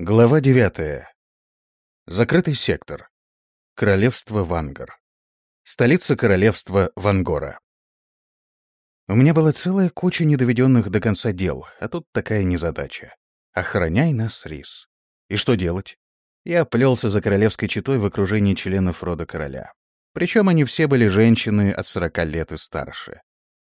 Глава девятая. Закрытый сектор. Королевство Вангар. Столица королевства Вангора. У меня была целая куча недоведенных до конца дел, а тут такая незадача. Охраняй нас, Рис. И что делать? Я плелся за королевской четой в окружении членов рода короля. Причем они все были женщины от сорока лет и старше.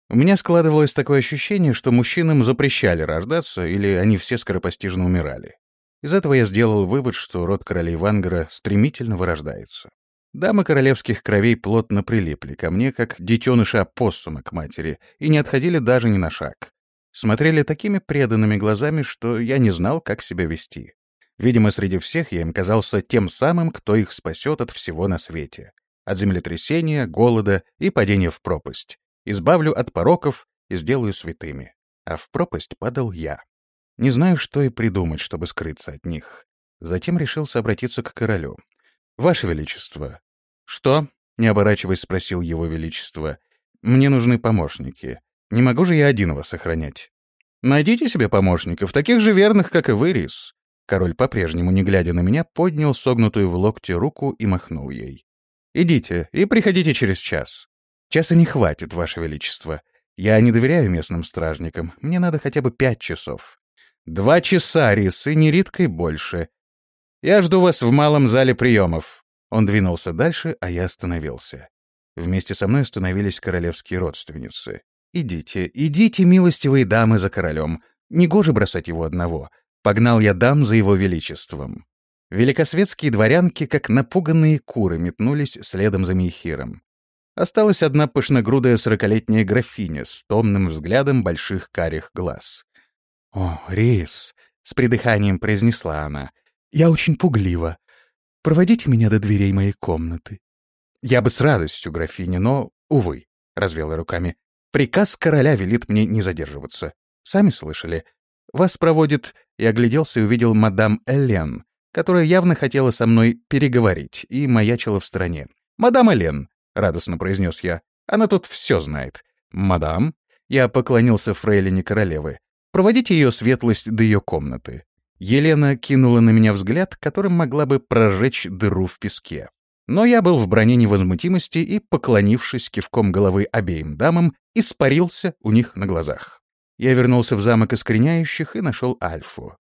У меня складывалось такое ощущение, что мужчинам запрещали рождаться, или они все скоропостижно умирали. Из этого я сделал вывод, что род королей Вангара стремительно вырождается. Дамы королевских кровей плотно прилипли ко мне, как детеныши опоссума к матери, и не отходили даже ни на шаг. Смотрели такими преданными глазами, что я не знал, как себя вести. Видимо, среди всех я им казался тем самым, кто их спасет от всего на свете. От землетрясения, голода и падения в пропасть. Избавлю от пороков и сделаю святыми. А в пропасть падал я. Не знаю, что и придумать, чтобы скрыться от них. Затем решился обратиться к королю. «Ваше Величество». «Что?» — не оборачиваясь, спросил его Величество. «Мне нужны помощники. Не могу же я один вас охранять». «Найдите себе помощников, таких же верных, как и вы, Рис». Король, по-прежнему не глядя на меня, поднял согнутую в локте руку и махнул ей. «Идите и приходите через час. Часа не хватит, Ваше Величество. Я не доверяю местным стражникам. Мне надо хотя бы пять часов. Два часа, Рис, и не риткой больше. Я жду вас в малом зале приемов. Он двинулся дальше, а я остановился. Вместе со мной остановились королевские родственницы. «Идите, идите, милостивые дамы, за королем. Негоже бросать его одного. Погнал я дам за его величеством». Великосветские дворянки, как напуганные куры, метнулись следом за Мейхиром. Осталась одна пышногрудая сорокалетняя графиня с томным взглядом больших карих глаз. «О, Рис!» — с придыханием произнесла она. «Я очень пуглива. Проводите меня до дверей моей комнаты». «Я бы с радостью, графиня, но, увы», — развела руками. «Приказ короля велит мне не задерживаться. Сами слышали. Вас проводит...» Я огляделся и увидел мадам Элен, которая явно хотела со мной переговорить и маячила в стороне. «Мадам Элен», — радостно произнес я, — «она тут все знает». «Мадам?» — я поклонился фрейлине королевы. Проводите ее светлость до ее комнаты». Елена кинула на меня взгляд, которым могла бы прожечь дыру в песке. Но я был в броне невозмутимости и, поклонившись кивком головы обеим дамам, испарился у них на глазах. Я вернулся в замок искореняющих и нашел Альфу.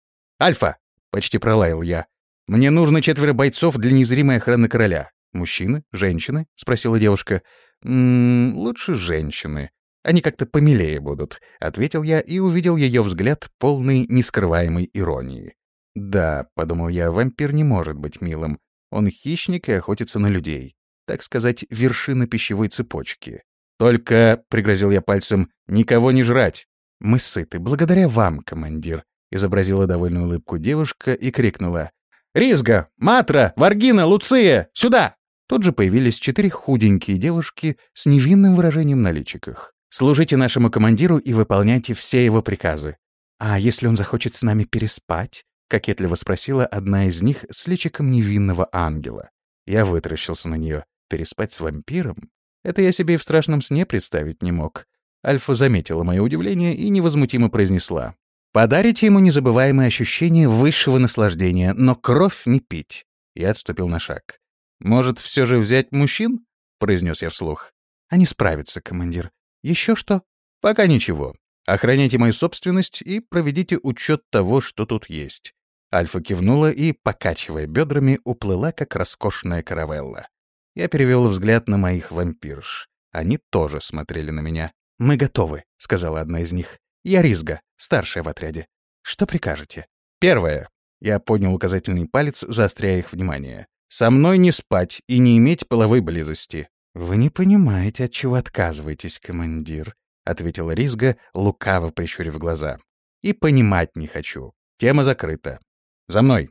«Альфа!» — почти пролаял я. «Мне нужно четверо бойцов для незримой охраны короля. Мужчины? Женщины?» — спросила девушка. «М -м, «Лучше женщины. Они как-то помилее будут», — ответил я и увидел ее взгляд, полный нескрываемой иронии. «Да», — подумал я, — «вампир не может быть милым. Он хищник и охотится на людей. Так сказать, вершина пищевой цепочки. Только, — пригрозил я пальцем, — никого не жрать. Мы сыты, благодаря вам, командир», — изобразила довольную улыбку девушка и крикнула. «Ризга! Матра! Варгина! Луция! Сюда!» Тут же появились четыре худенькие девушки с невинным выражением на личиках. Служите нашему командиру и выполняйте все его приказы. А если он захочет с нами переспать? Кокетливо спросила одна из них с личиком невинного ангела. Я вытаращился на нее. Переспать с вампиром? Это я себе и в страшном сне представить не мог. Альфа заметила мое удивление и невозмутимо произнесла. «Подарите ему незабываемое ощущение высшего наслаждения, но кровь не пить». Я отступил на шаг. «Может, все же взять мужчин?» — произнес я вслух. «Они справятся, командир. Еще что? Пока ничего. Охраняйте мою собственность и проведите учет того, что тут есть. Альфа кивнула и, покачивая бедрами, уплыла, как роскошная каравелла. Я перевел взгляд на моих вампирш. Они тоже смотрели на меня. «Мы готовы», — сказала одна из них. «Я Ризга, старшая в отряде. Что прикажете?» «Первое». Я поднял указательный палец, заостряя их внимание. «Со мной не спать и не иметь половой близости. «Вы не понимаете, от чего отказываетесь, командир», — ответила Ризга, лукаво прищурив глаза. «И понимать не хочу. Тема закрыта. За мной!»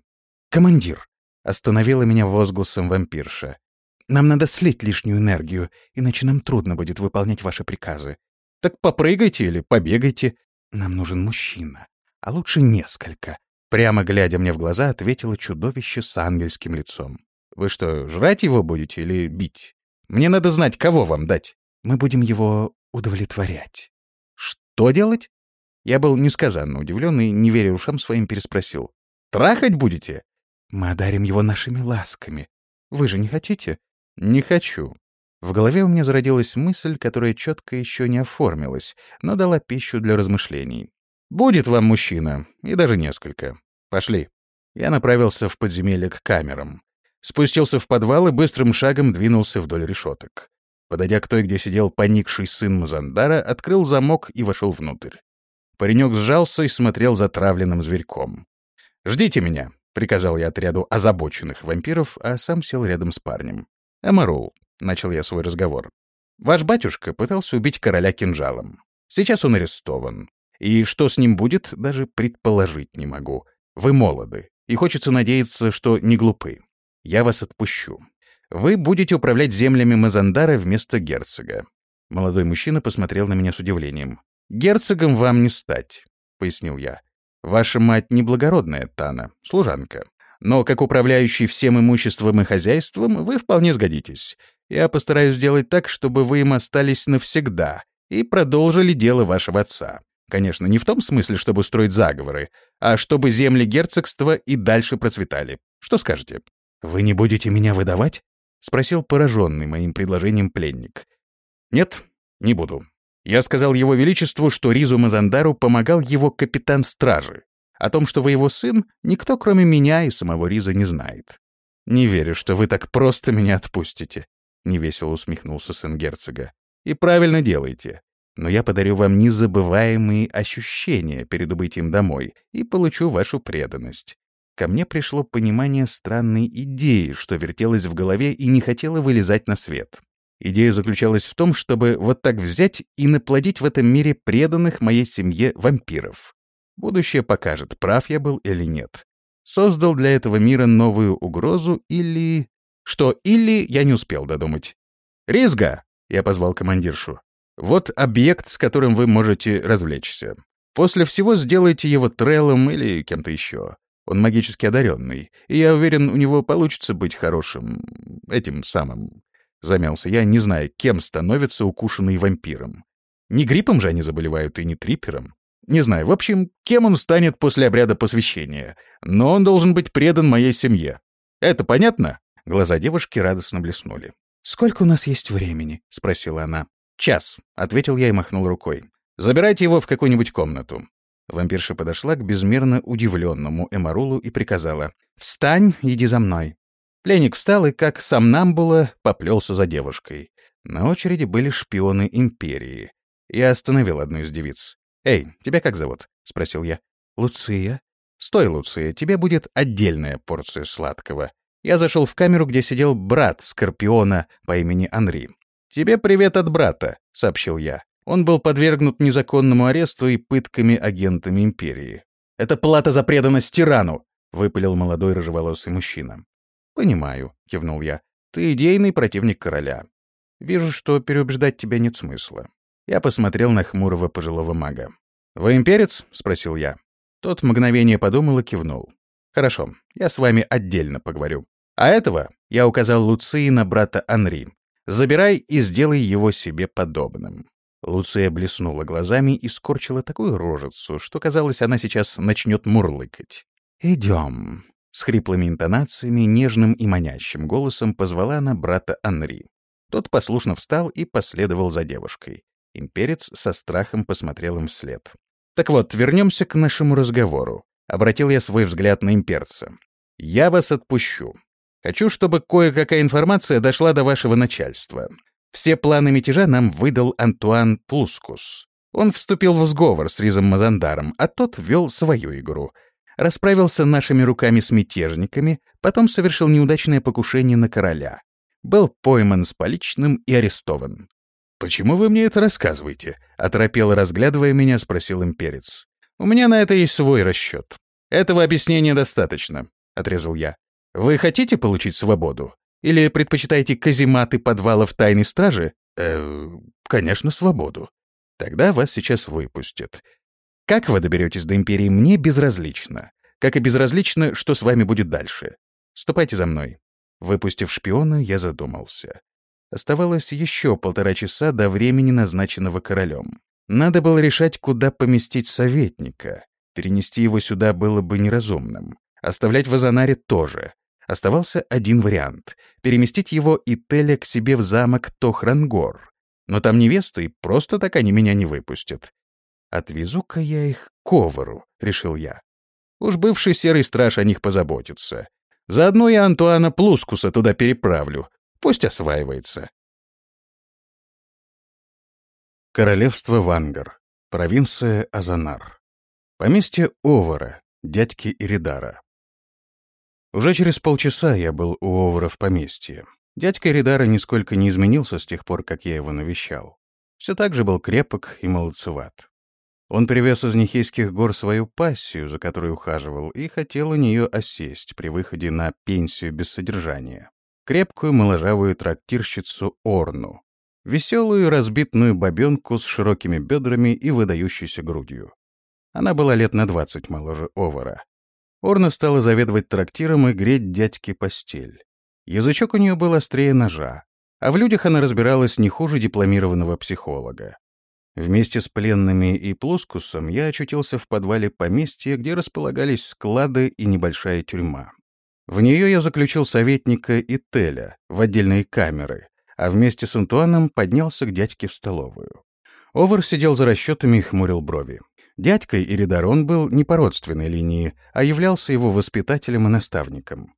«Командир!» — остановила меня возгласом вампирша. «Нам надо слить лишнюю энергию, иначе нам трудно будет выполнять ваши приказы. Так попрыгайте или побегайте. Нам нужен мужчина, а лучше несколько». Прямо глядя мне в глаза, ответило чудовище с ангельским лицом. «Вы что, жрать его будете или бить?» Мне надо знать, кого вам дать. Мы будем его удовлетворять. Что делать? Я был несказанно удивлен и, не веря ушам своим, переспросил. Трахать будете? Мы одарим его нашими ласками. Вы же не хотите? Не хочу. В голове у меня зародилась мысль, которая четко еще не оформилась, но дала пищу для размышлений. «Будет вам мужчина, и даже несколько. Пошли». Я направился в подземелье к камерам. Спустился в подвал и быстрым шагом двинулся вдоль решеток. Подойдя к той, где сидел поникший сын Мазандара, открыл замок и вошел внутрь. Паренек сжался и смотрел затравленным зверьком. «Ждите меня», — приказал я отряду озабоченных вампиров, а сам сел рядом с парнем. «Эмарул, — начал я свой разговор. «Ваш батюшка пытался убить короля кинжалом. Сейчас он арестован. И что с ним будет, даже предположить не могу. Вы молоды, и хочется надеяться, что не глупы. Я вас отпущу. Вы будете управлять землями Мазандара вместо герцога». Молодой мужчина посмотрел на меня с удивлением. «Герцогом вам не стать», — пояснил я. «Ваша мать неблагородная, Тана, служанка. Но как управляющий всем имуществом и хозяйством вы вполне сгодитесь. Я постараюсь сделать так, чтобы вы им остались навсегда и продолжили дело вашего отца. Конечно, не в том смысле, чтобы строить заговоры, а чтобы земли герцогства и дальше процветали. Что скажете? Вы не будете меня выдавать? Спросил пораженный моим предложением пленник. Нет, не буду. Я сказал его величеству, что Ризу Мазандару помогал его капитан стражи. О том, что вы его сын, никто, кроме меня и самого Риза, не знает. Не верю, что вы так просто меня отпустите. — невесело усмехнулся сын герцога. «И правильно делаете. Но я подарю вам незабываемые ощущения перед убытием домой и получу вашу преданность». Ко мне пришло понимание странной идеи, что вертелась в голове и не хотела вылезать на свет. Идея заключалась в том, чтобы вот так взять и наплодить в этом мире преданных моей семье вампиров. Будущее покажет, прав я был или нет. Создал для этого мира новую угрозу или... Что «или» я не успел додумать. «Ризга!» — я позвал командиршу. «Вот объект, с которым вы можете развлечься. После всего сделайте его треллом или кем-то еще. Он магически одаренный, и я уверен, у него получится быть хорошим... этим самым...» Замялся я, не зная, кем становится укушенный вампиром. Не гриппом же они заболевают и не трипером. Не знаю, в общем, кем он станет после обряда посвящения, но он должен быть предан моей семье. Это понятно? Глаза девушки радостно блеснули. «Сколько у нас есть времени?» — спросила она. «Час», — ответил я и махнул рукой. «Забирайте его в какую-нибудь комнату». Вампирша подошла к безмерно удивленному Эмарулу и приказала. «Встань, иди за мной». Пленник встал и, как сам нам было, поплелся за девушкой. На очереди были шпионы Империи. Я остановил одну из девиц. «Эй, тебя как зовут?» — спросил я. «Луция». «Стой, Луция, тебе будет отдельная порция сладкого я зашел в камеру, где сидел брат Скорпиона по имени Анри. «Тебе привет от брата», — сообщил я. Он был подвергнут незаконному аресту и пытками агентами Империи. «Это плата за преданность тирану», — выпалил молодой рыжеволосый мужчина. «Понимаю», — кивнул я. «Ты идейный противник короля. Вижу, что переубеждать тебя нет смысла». Я посмотрел на хмурого пожилого мага. «Вы имперец?» — спросил я. Тот мгновение подумал и кивнул. «Хорошо, я с вами отдельно поговорю. А этого я указал Луции на брата Анри. Забирай и сделай его себе подобным. Луция блеснула глазами и скорчила такую рожицу, что, казалось, она сейчас начнет мурлыкать. «Идем», — с хриплыми интонациями, нежным и манящим голосом позвала она брата Анри. Тот послушно встал и последовал за девушкой. Имперец со страхом посмотрел им вслед. «Так вот, вернемся к нашему разговору», — обратил я свой взгляд на имперца. «Я вас отпущу. Хочу, чтобы кое-какая информация дошла до вашего начальства. Все планы мятежа нам выдал Антуан Плускус. Он вступил в сговор с Ризом Мазандаром, а тот вел свою игру. Расправился нашими руками с мятежниками, потом совершил неудачное покушение на короля. Был пойман с поличным и арестован. «Почему вы мне это рассказываете?» — оторопело разглядывая меня, спросил имперец. «У меня на это есть свой расчет. Этого объяснения достаточно», — отрезал я. Вы хотите получить свободу? Или предпочитаете казематы подвалов тайной стражи? Э, конечно, свободу. Тогда вас сейчас выпустят. Как вы доберетесь до Империи, мне безразлично. Как и безразлично, что с вами будет дальше. Ступайте за мной. Выпустив шпиона, я задумался. Оставалось еще полтора часа до времени, назначенного королем. Надо было решать, куда поместить советника. Перенести его сюда было бы неразумным. Оставлять в Азанаре тоже. Оставался один вариант — переместить его и Теля к себе в замок Тохрангор. Но там невесты, и просто так они меня не выпустят. «Отвезу-ка я их к Ковару», — решил я. Уж бывший серый страж о них позаботится. Заодно я Антуана Плускуса туда переправлю. Пусть осваивается. Королевство Вангар. Провинция Азанар. Поместье Овара, дядьки Иридара. Уже через полчаса я был у Овара в поместье. Дядька Иридара нисколько не изменился с тех пор, как я его навещал. Все так же был крепок и молодцеват. Он привез из Нихейских гор свою пассию, за которой ухаживал, и хотел у нее осесть при выходе на пенсию без содержания. Крепкую моложавую трактирщицу Орну. Веселую разбитную бабенку с широкими бедрами и выдающейся грудью. Она была лет на двадцать моложе Овара. Орна стала заведовать трактиром и греть дядьке постель. Язычок у нее был острее ножа, а в людях она разбиралась не хуже дипломированного психолога. Вместе с пленными и Плоскусом я очутился в подвале поместья, где располагались склады и небольшая тюрьма. В нее я заключил советника и Теля в отдельные камеры, а вместе с Антуаном поднялся к дядьке в столовую. Овар сидел за расчетами и хмурил брови. Дядькой Иридарон был не по родственной линии, а являлся его воспитателем и наставником.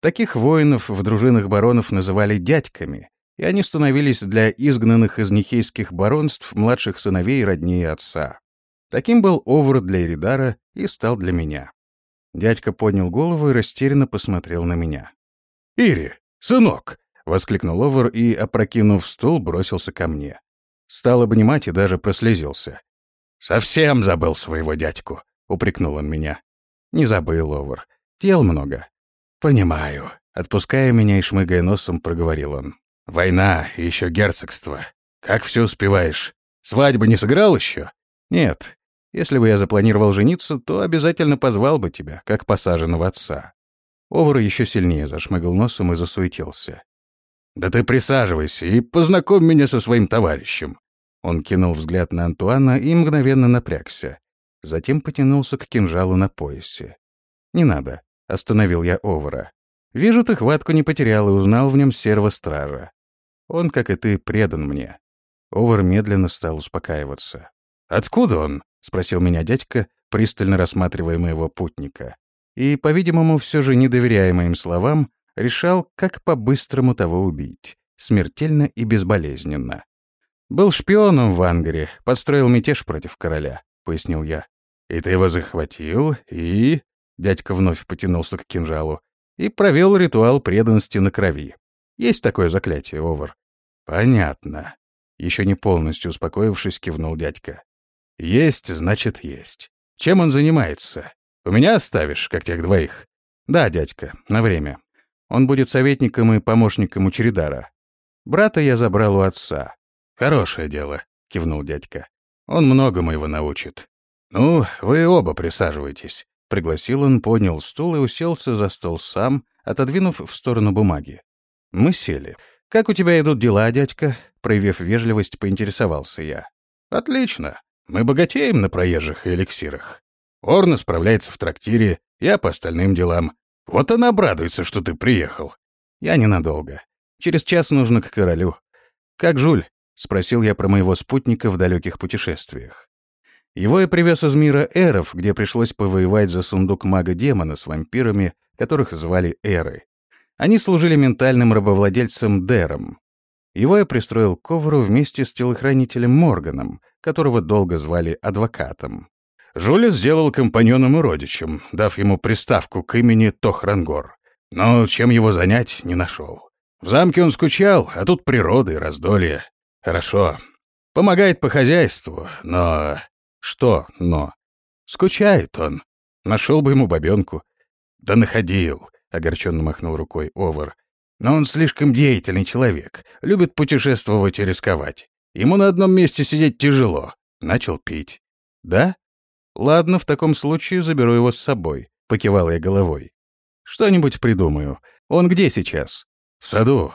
Таких воинов в дружинах баронов называли дядьками, и они становились для изгнанных из Нихейских баронств младших сыновей роднее отца. Таким был Овр для Эридара и стал для меня. Дядька поднял голову и растерянно посмотрел на меня. «Ири, сынок!» — воскликнул Овр и, опрокинув стул, бросился ко мне. Стал обнимать и даже прослезился. «Совсем забыл своего дядьку», — упрекнул он меня. «Не забыл, Овр. Дел много». «Понимаю», — отпуская меня и шмыгая носом, проговорил он. Война и еще герцогство. Как все успеваешь? Свадьбы не сыграл еще? Нет. Если бы я запланировал жениться, то обязательно позвал бы тебя, как посаженного отца. Овар еще сильнее зашмыгал носом и засуетился. «Да ты присаживайся и познакомь меня со своим товарищем». Он кинул взгляд на Антуана и мгновенно напрягся. Затем потянулся к кинжалу на поясе. «Не надо», — остановил я Овара. Вижу, ты хватку не потерял и узнал в нем серого стража. Он, как и ты, предан мне. Овар медленно стал успокаиваться. «Откуда он?» — спросил меня дядька, пристально рассматривая моего путника. И, по-видимому, все же не доверяя моим словам, решал, как по-быстрому того убить, смертельно и безболезненно. «Был шпионом в Ангаре, подстроил мятеж против короля», — пояснил я. «И ты его захватил, и...» Дядька вновь потянулся к кинжалу и провел ритуал преданности на крови. Есть такое заклятие, Овар? Понятно. Еще не полностью успокоившись, кивнул дядька. Есть, значит, есть. Чем он занимается? У меня оставишь, как тех двоих? Да, дядька, на время. Он будет советником и помощником у Чередара. Брата я забрал у отца. Хорошее дело, кивнул дядька. Он многому его научит. Ну, вы оба присаживайтесь. Пригласил он, поднял стул и уселся за стол сам, отодвинув в сторону бумаги. Мы сели. «Как у тебя идут дела, дядька?» Проявив вежливость, поинтересовался я. «Отлично. Мы богатеем на проезжих и эликсирах. Орна справляется в трактире, я по остальным делам. Вот она обрадуется, что ты приехал». «Я ненадолго. Через час нужно к королю». «Как Жуль?» — спросил я про моего спутника в далеких путешествиях. Его я привез из мира эров, где пришлось повоевать за сундук мага-демона с вампирами, которых звали Эры. Они служили ментальным рабовладельцем Дером. Его я пристроил к ковру вместе с телохранителем Морганом, которого долго звали адвокатом. Жуля сделал компаньоном и родичем, дав ему приставку к имени Тохрангор. Но чем его занять, не нашел. В замке он скучал, а тут природа и раздолье. Хорошо. Помогает по хозяйству, но что «но»? Скучает он. Нашел бы ему бабенку. Да находил, — огорченно махнул рукой Овар. Но он слишком деятельный человек, любит путешествовать и рисковать. Ему на одном месте сидеть тяжело. Начал пить. Да? Ладно, в таком случае заберу его с собой, — покивал я головой. Что-нибудь придумаю. Он где сейчас? В саду.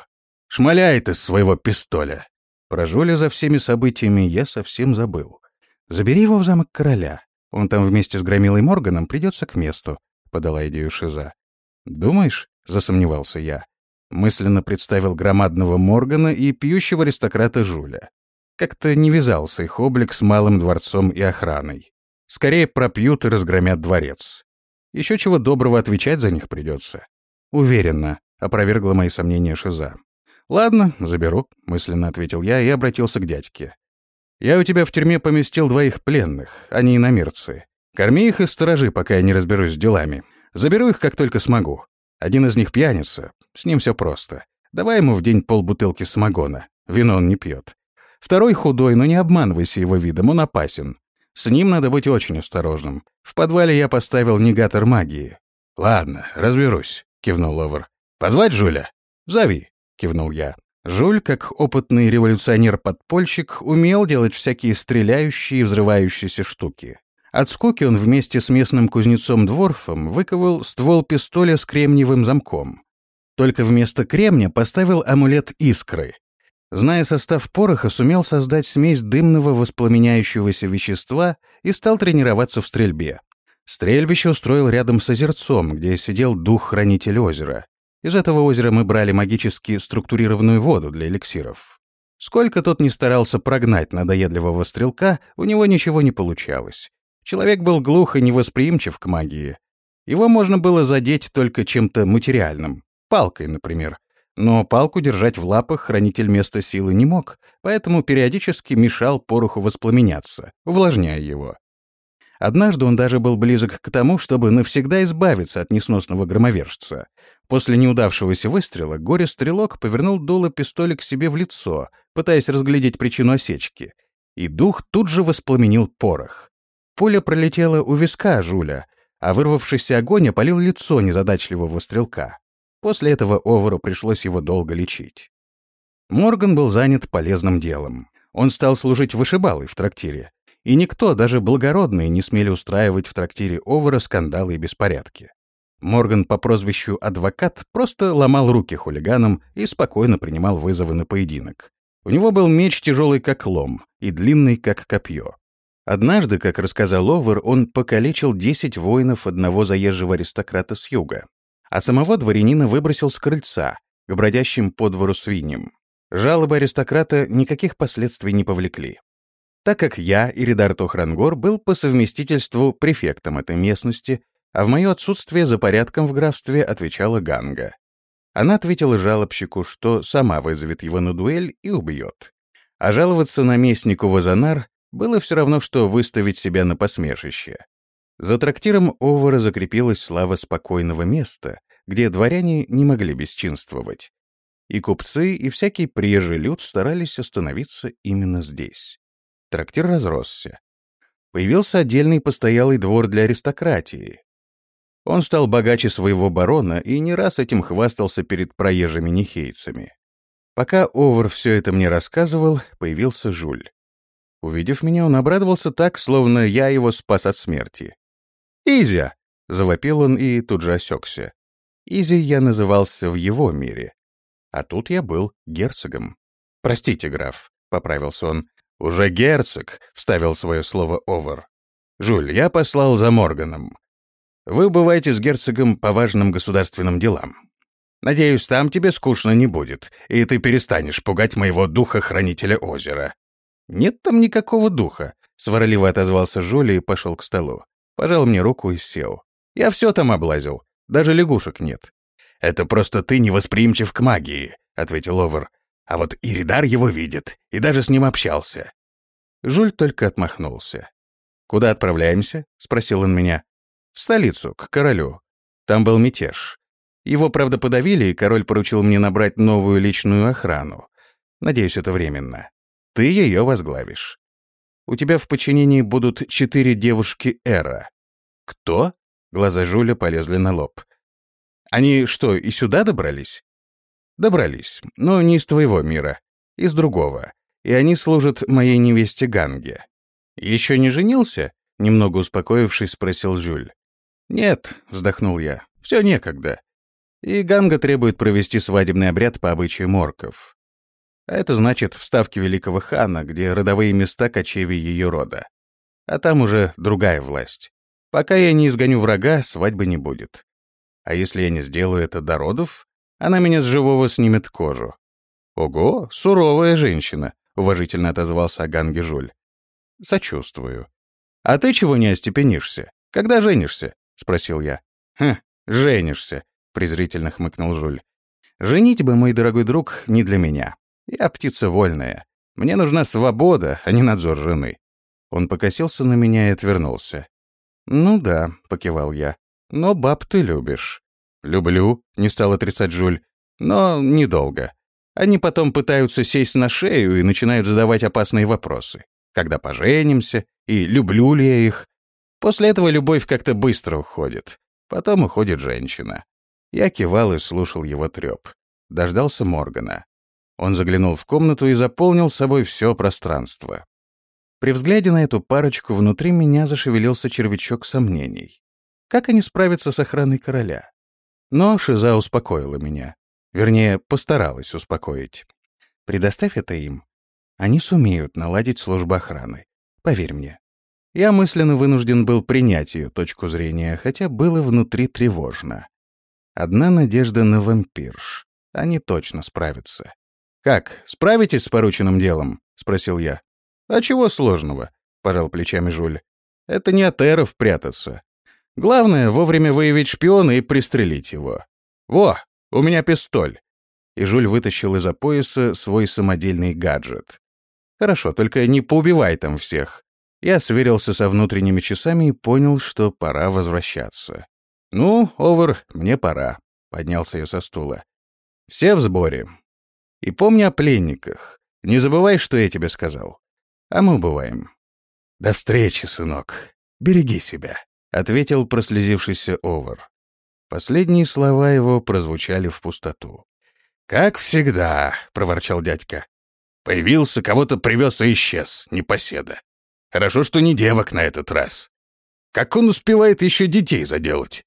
Шмаляет из своего пистоля. Про Жуля за всеми событиями я совсем забыл. Забери его в замок короля. Он там вместе с Громилой Морганом придется к месту», — подала идею Шиза. «Думаешь?» — засомневался я. Мысленно представил громадного Моргана и пьющего аристократа Жуля. Как-то не вязался их облик с малым дворцом и охраной. Скорее пропьют и разгромят дворец. Еще чего доброго отвечать за них придется. Уверенно, опровергла мои сомнения Шиза. «Ладно, заберу», — мысленно ответил я и обратился к дядьке. «Я у тебя в тюрьме поместил двоих пленных, они иномерцы. Корми их и сторожи, пока я не разберусь с делами. Заберу их, как только смогу. Один из них пьяница, с ним все просто. Давай ему в день полбутылки самогона. Вино он не пьет. Второй худой, но не обманывайся его видом, он опасен. С ним надо быть очень осторожным. В подвале я поставил негатор магии. «Ладно, разберусь», — кивнул Ловер. «Позвать Жуля?» «Зови», — кивнул я. Жуль, как опытный революционер-подпольщик, умел делать всякие стреляющие и взрывающиеся штуки. От скуки он вместе с местным кузнецом Дворфом выковал ствол пистоля с кремниевым замком. Только вместо кремня поставил амулет искры. Зная состав пороха, сумел создать смесь дымного воспламеняющегося вещества и стал тренироваться в стрельбе. Стрельбище устроил рядом с озерцом, где сидел дух-хранитель озера. Из этого озера мы брали магически структурированную воду для эликсиров. Сколько тот не старался прогнать надоедливого стрелка, у него ничего не получалось. Человек был глух и невосприимчив к магии. Его можно было задеть только чем-то материальным, палкой, например. Но палку держать в лапах хранитель места силы не мог, поэтому периодически мешал пороху воспламеняться, увлажняя его. Однажды он даже был близок к тому, чтобы навсегда избавиться от несносного громовержца. После неудавшегося выстрела горе-стрелок повернул дуло пистоля к себе в лицо, пытаясь разглядеть причину осечки. И дух тут же воспламенил порох. Пуля пролетела у виска Жуля, а вырвавшийся огонь опалил лицо незадачливого стрелка. После этого Овару пришлось его долго лечить. Морган был занят полезным делом. Он стал служить вышибалой в трактире. И никто, даже благородные, не смели устраивать в трактире Овара скандалы и беспорядки. Морган по прозвищу «Адвокат» просто ломал руки хулиганам и спокойно принимал вызовы на поединок. У него был меч тяжелый как лом и длинный как копье. Однажды, как рассказал Овер, он покалечил 10 воинов одного заезжего аристократа с юга, а самого дворянина выбросил с крыльца, к бродящим по двору свиньям. Жалобы аристократа никаких последствий не повлекли. Так как я, Иридар Тохрангор, был по совместительству префектом этой местности, а в мое отсутствие за порядком в графстве отвечала Ганга. Она ответила жалобщику, что сама вызовет его на дуэль и убьет. А жаловаться наместнику Вазанар было все равно, что выставить себя на посмешище. За трактиром Овара закрепилась слава спокойного места, где дворяне не могли бесчинствовать. И купцы, и всякий приезжий люд старались остановиться именно здесь. Трактир разросся. Появился отдельный постоялый двор для аристократии. Он стал богаче своего барона и не раз этим хвастался перед проезжими нехейцами. Пока Овар все это мне рассказывал, появился Жуль. Увидев меня, он обрадовался так, словно я его спас от смерти. «Изя!» — завопил он и тут же осекся. Изи я назывался в его мире. А тут я был герцогом. «Простите, граф», — поправился он. «Уже герцог», — вставил свое слово Овар. «Жуль, я послал за Морганом. Вы убываете с герцогом по важным государственным делам. Надеюсь, там тебе скучно не будет, и ты перестанешь пугать моего духа-хранителя озера. «Нет там никакого духа», — сварливо отозвался Жули и пошел к столу. Пожал мне руку и сел. «Я все там облазил. Даже лягушек нет». «Это просто ты невосприимчив к магии», — ответил Овер. «А вот Иридар его видит и даже с ним общался». Жуль только отмахнулся. «Куда отправляемся?» — спросил он меня. «В столицу, к королю. Там был мятеж. Его, правда, подавили, и король поручил мне набрать новую личную охрану. Надеюсь, это временно. Ты ее возглавишь. У тебя в подчинении будут четыре девушки Эра. Кто? Глаза Жуля полезли на лоб. Они что, и сюда добрались? Добрались, но не из твоего мира, из другого. И они служат моей невесте Ганге. Еще не женился? Немного успокоившись, спросил Жюль. «Нет», — вздохнул я, — «все некогда. И Ганга требует провести свадебный обряд по обычаю морков. А это значит вставки великого хана, где родовые места кочевий ее рода. А там уже другая власть. Пока я не изгоню врага, свадьбы не будет. А если я не сделаю это до родов, она меня с живого снимет кожу. Ого, суровая женщина, уважительно отозвался Аган Гежуль. Сочувствую. А ты чего не остепенишься? Когда женишься? спросил я. Хм, женишься, презрительно хмыкнул Жуль. Женить бы, мой дорогой друг, не для меня. Я птица вольная. Мне нужна свобода, а не надзор жены. Он покосился на меня и отвернулся. «Ну да», — покивал я. «Но баб ты любишь». «Люблю», — не стал отрицать Жуль. «Но недолго. Они потом пытаются сесть на шею и начинают задавать опасные вопросы. Когда поженимся, и люблю ли я их. После этого любовь как-то быстро уходит. Потом уходит женщина. Я кивал и слушал его треп. Дождался Моргана. Он заглянул в комнату и заполнил собой все пространство. При взгляде на эту парочку внутри меня зашевелился червячок сомнений. Как они справятся с охраной короля? Но Шиза успокоила меня. Вернее, постаралась успокоить. Предоставь это им. Они сумеют наладить службу охраны. Поверь мне. Я мысленно вынужден был принять ее точку зрения, хотя было внутри тревожно. Одна надежда на вампирш. Они точно справятся. «Как, справитесь с порученным делом?» — спросил я. «А чего сложного?» — пожал плечами Жуль. «Это не от эров прятаться. Главное — вовремя выявить шпиона и пристрелить его. Во, у меня пистоль!» И Жуль вытащил из-за пояса свой самодельный гаджет. «Хорошо, только не поубивай там всех». Я сверился со внутренними часами и понял, что пора возвращаться. «Ну, Овер, мне пора», — поднялся я со стула. «Все в сборе. И помни о пленниках. Не забывай, что я тебе сказал. А мы убываем». «До встречи, сынок. Береги себя», — ответил прослезившийся Овер. Последние слова его прозвучали в пустоту. «Как всегда», — проворчал дядька. «Появился, кого-то привез и исчез, непоседа. Хорошо, что не девок на этот раз. Как он успевает еще детей заделать?»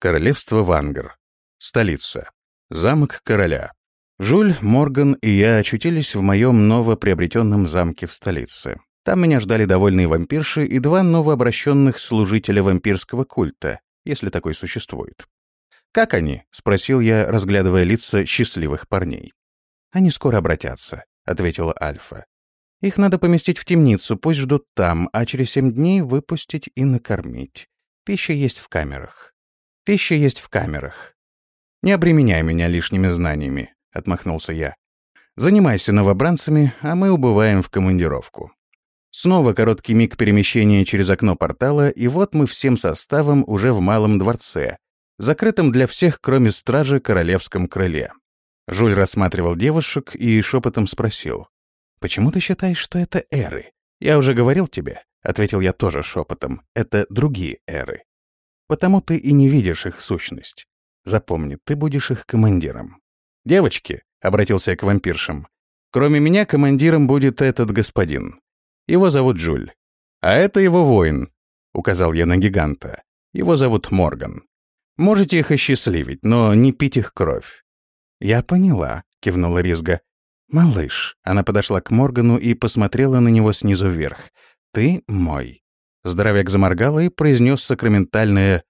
Королевство Вангар. Столица. Замок короля. Жуль, Морган и я очутились в моем новоприобретенном замке в столице. Там меня ждали довольные вампирши и два новообращенных служителя вампирского культа, если такой существует. «Как они?» — спросил я, разглядывая лица счастливых парней. «Они скоро обратятся», — ответила Альфа. «Их надо поместить в темницу, пусть ждут там, а через семь дней выпустить и накормить. Пища есть в камерах. Пища есть в камерах. Не обременяй меня лишними знаниями. — отмахнулся я. «Занимайся новобранцами, а мы убываем в командировку». Снова короткий миг перемещения через окно портала, и вот мы всем составом уже в Малом дворце, закрытом для всех, кроме стражи, королевском крыле. Жуль рассматривал девушек и шепотом спросил. «Почему ты считаешь, что это эры? Я уже говорил тебе», — ответил я тоже шепотом, — «это другие эры. Потому ты и не видишь их сущность. Запомни, ты будешь их командиром». «Девочки», — обратился я к вампиршам, — «кроме меня командиром будет этот господин. Его зовут Джуль. А это его воин», — указал я на гиганта. «Его зовут Морган. Можете их осчастливить, но не пить их кровь». «Я поняла», — кивнула Ризга. «Малыш», — она подошла к Моргану и посмотрела на него снизу вверх. «Ты мой». Здоровяк заморгал и произнес сакраментальное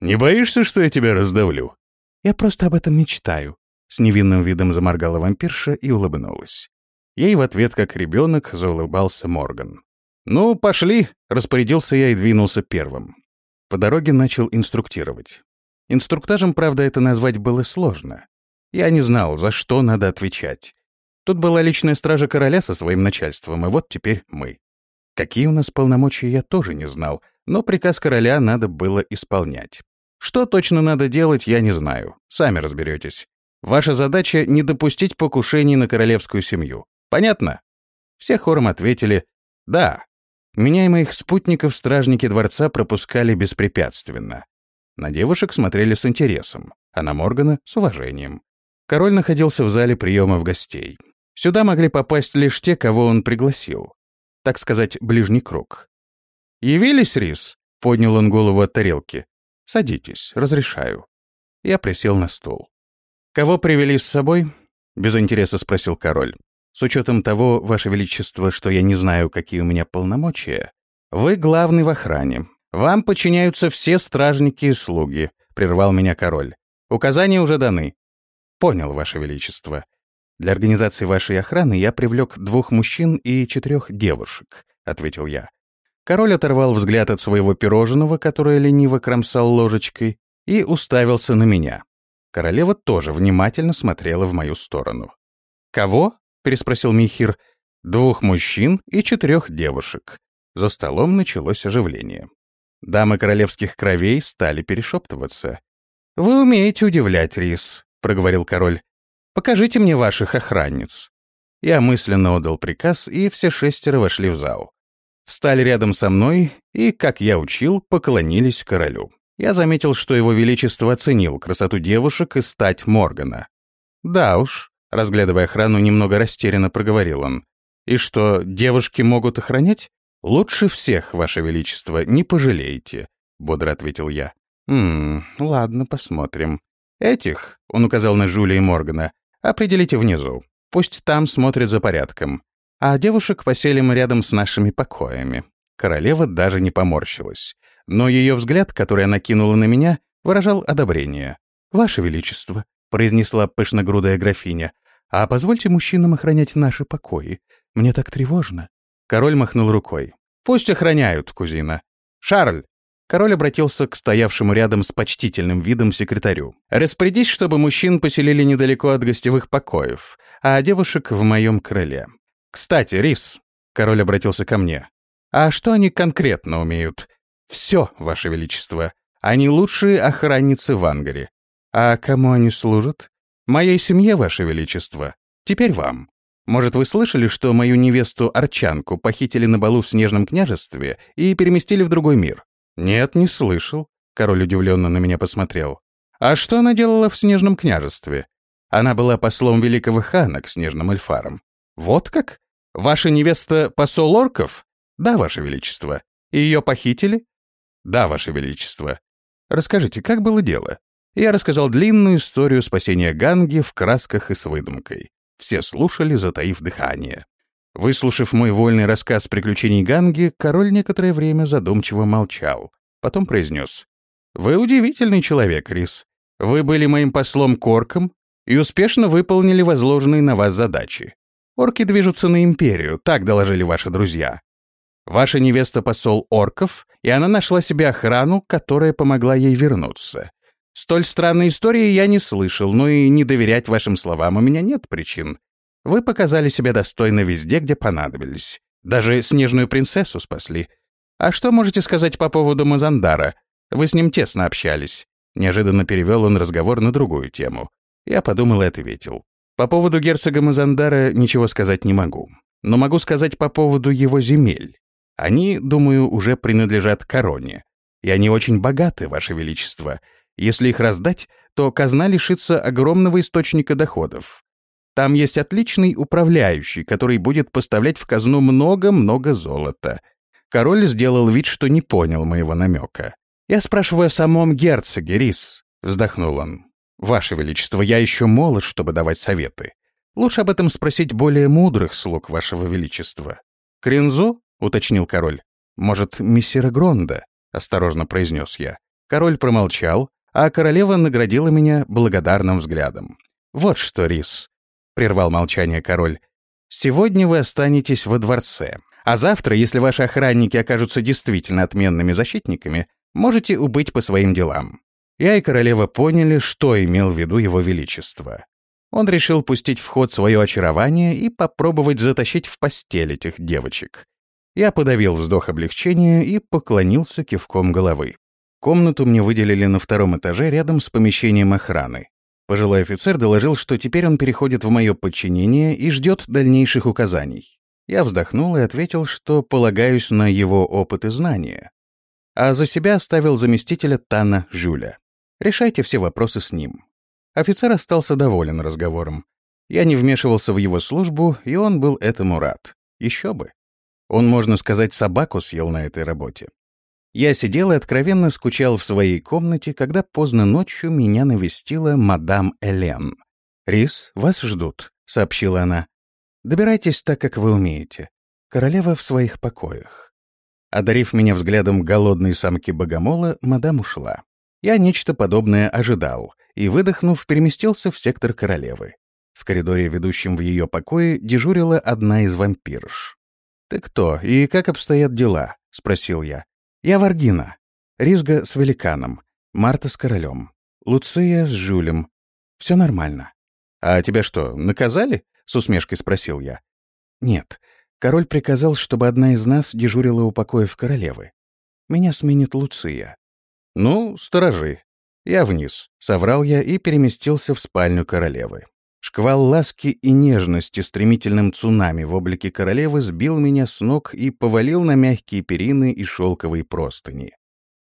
«Не боишься, что я тебя раздавлю?» «Я просто об этом мечтаю», с невинным видом заморгала вампирша и улыбнулась. Ей в ответ, как ребенок, заулыбался Морган. «Ну, пошли!» — распорядился я и двинулся первым. По дороге начал инструктировать. Инструктажем, правда, это назвать было сложно. Я не знал, за что надо отвечать. Тут была личная стража короля со своим начальством, и вот теперь мы. Какие у нас полномочия, я тоже не знал, но приказ короля надо было исполнять. Что точно надо делать, я не знаю. Сами разберетесь. Ваша задача — не допустить покушений на королевскую семью. Понятно?» Все хором ответили «Да». Меня и моих спутников стражники дворца пропускали беспрепятственно. На девушек смотрели с интересом, а на Моргана — с уважением. Король находился в зале приемов гостей. Сюда могли попасть лишь те, кого он пригласил. Так сказать, ближний круг. «Явились, Рис?» — поднял он голову от тарелки. «Садитесь, разрешаю». Я присел на стол. «Кого привели с собой?» — без интереса спросил король. «С учетом того, Ваше Величество, что я не знаю, какие у меня полномочия, «Вы главный в охране. Вам подчиняются все стражники и слуги», — прервал меня король. «Указания уже даны». «Понял, Ваше Величество. Для организации вашей охраны я привлек двух мужчин и четырех девушек», — ответил я. Король оторвал взгляд от своего пирожного, которое лениво кромсал ложечкой, и уставился на меня. Королева тоже внимательно смотрела в мою сторону. «Кого?» — переспросил Михир. «Двух мужчин и четырех девушек». За столом началось оживление. Дамы королевских кровей стали перешептываться. «Вы умеете удивлять, Рис», — проговорил король. «Покажите мне ваших охранниц». Я мысленно отдал приказ, и все шестеро вошли в зал встали рядом со мной и, как я учил, поклонились королю. Я заметил, что его величество оценил красоту девушек и стать Моргана. «Да уж», — разглядывая охрану, немного растерянно проговорил он. «И что, девушки могут охранять?» «Лучше всех, ваше величество, не пожалеете», — бодро ответил я. «Ммм, ладно, посмотрим. Этих, — он указал на Жюля и Моргана, — определите внизу. Пусть там смотрят за порядком а девушек поселим рядом с нашими покоями. Королева даже не поморщилась. Но ее взгляд, который она кинула на меня, выражал одобрение. «Ваше Величество», — произнесла пышногрудая графиня, «а позвольте мужчинам охранять наши покои. Мне так тревожно». Король махнул рукой. «Пусть охраняют, кузина. Шарль!» Король обратился к стоявшему рядом с почтительным видом секретарю. «Распорядись, чтобы мужчин поселили недалеко от гостевых покоев, а девушек в моем крыле. «Кстати, Рис», — король обратился ко мне, «а что они конкретно умеют?» «Все, Ваше Величество. Они лучшие охранницы в Ангаре. А кому они служат? Моей семье, Ваше Величество. Теперь вам. Может, вы слышали, что мою невесту Арчанку похитили на балу в Снежном княжестве и переместили в другой мир? Нет, не слышал. Король удивленно на меня посмотрел. А что она делала в Снежном княжестве? Она была послом великого хана к Снежным эльфарам. Вот как? Ваша невеста посол орков? Да, Ваше Величество. И ее похитили? Да, Ваше Величество. Расскажите, как было дело? Я рассказал длинную историю спасения Ганги в красках и с выдумкой. Все слушали, затаив дыхание. Выслушав мой вольный рассказ приключений Ганги, король некоторое время задумчиво молчал. Потом произнес. «Вы удивительный человек, Рис. Вы были моим послом Корком и успешно выполнили возложенные на вас задачи. Орки движутся на империю, так доложили ваши друзья. Ваша невеста посол орков, и она нашла себе охрану, которая помогла ей вернуться. Столь странной истории я не слышал, но и не доверять вашим словам у меня нет причин. Вы показали себя достойно везде, где понадобились. Даже снежную принцессу спасли. А что можете сказать по поводу Мазандара? Вы с ним тесно общались. Неожиданно перевел он разговор на другую тему. Я подумал и ответил. По поводу герцога Мазандара ничего сказать не могу. Но могу сказать по поводу его земель. Они, думаю, уже принадлежат короне. И они очень богаты, Ваше Величество. Если их раздать, то казна лишится огромного источника доходов. Там есть отличный управляющий, который будет поставлять в казну много-много золота. Король сделал вид, что не понял моего намека. «Я спрашиваю о самом герцоге, Рис», — вздохнул он. «Ваше Величество, я еще молод, чтобы давать советы. Лучше об этом спросить более мудрых слуг Вашего Величества». «Кринзу?» — уточнил король. «Может, мессира Гронда?» — осторожно произнес я. Король промолчал, а королева наградила меня благодарным взглядом. «Вот что, Рис», — прервал молчание король, — «сегодня вы останетесь во дворце, а завтра, если ваши охранники окажутся действительно отменными защитниками, можете убыть по своим делам. Я и королева поняли, что имел в виду его величество. Он решил пустить в ход свое очарование и попробовать затащить в постель этих девочек. Я подавил вздох облегчения и поклонился кивком головы. Комнату мне выделили на втором этаже рядом с помещением охраны. Пожилой офицер доложил, что теперь он переходит в мое подчинение и ждет дальнейших указаний. Я вздохнул и ответил, что полагаюсь на его опыт и знания. А за себя оставил заместителя Тана Жюля. Решайте все вопросы с ним. Офицер остался доволен разговором. Я не вмешивался в его службу, и он был этому рад. Еще бы. Он, можно сказать, собаку съел на этой работе. Я сидел и откровенно скучал в своей комнате, когда поздно ночью меня навестила мадам Элен. «Рис, вас ждут», — сообщила она. «Добирайтесь так, как вы умеете. Королева в своих покоях». Одарив меня взглядом голодной самки богомола, мадам ушла. Я нечто подобное ожидал, и, выдохнув, переместился в сектор королевы. В коридоре, ведущем в ее покое, дежурила одна из вампирш. «Ты кто и как обстоят дела?» — спросил я. «Я Варгина. Ризга с великаном. Марта с королем. Луция с Жюлем. Все нормально». «А тебя что, наказали?» — с усмешкой спросил я. «Нет. Король приказал, чтобы одна из нас дежурила у покоев королевы. Меня сменит Луция». «Ну, сторожи. Я вниз», — соврал я и переместился в спальню королевы. Шквал ласки и нежности стремительным цунами в облике королевы сбил меня с ног и повалил на мягкие перины и шелковые простыни.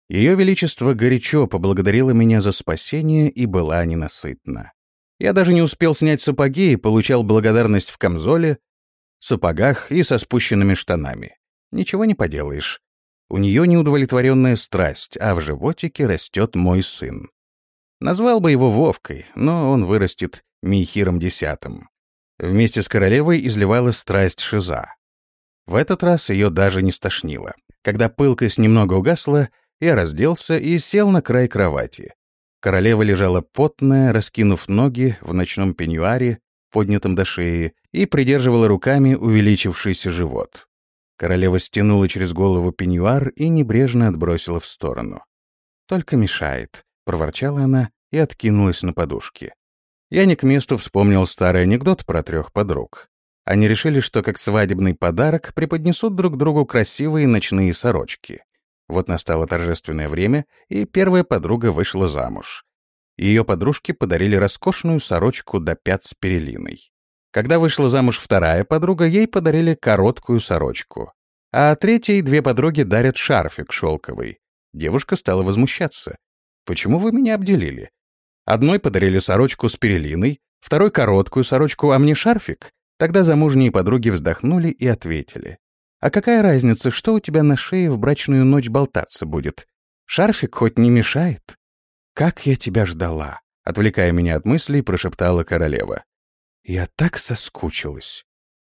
Ее Величество горячо поблагодарило меня за спасение и была ненасытна. Я даже не успел снять сапоги и получал благодарность в камзоле, сапогах и со спущенными штанами. Ничего не поделаешь. У нее неудовлетворенная страсть, а в животике растет мой сын. Назвал бы его Вовкой, но он вырастет Михиром X. Вместе с королевой изливала страсть Шиза. В этот раз ее даже не стошнило. Когда пылкость немного угасла, я разделся и сел на край кровати. Королева лежала потная, раскинув ноги в ночном пеньюаре, поднятом до шеи, и придерживала руками увеличившийся живот. Королева стянула через голову пеньюар и небрежно отбросила в сторону. «Только мешает», — проворчала она и откинулась на подушки. Я не к месту вспомнил старый анекдот про трех подруг. Они решили, что как свадебный подарок преподнесут друг другу красивые ночные сорочки. Вот настало торжественное время, и первая подруга вышла замуж. Ее подружки подарили роскошную сорочку до пят с перелиной. Когда вышла замуж вторая подруга, ей подарили короткую сорочку. А третьей две подруги дарят шарфик шелковый. Девушка стала возмущаться. «Почему вы меня обделили? Одной подарили сорочку с перелиной, второй — короткую сорочку, а мне шарфик. Тогда замужние подруги вздохнули и ответили. «А какая разница, что у тебя на шее в брачную ночь болтаться будет? Шарфик хоть не мешает?» «Как я тебя ждала!» — отвлекая меня от мыслей, прошептала королева. «Я так соскучилась».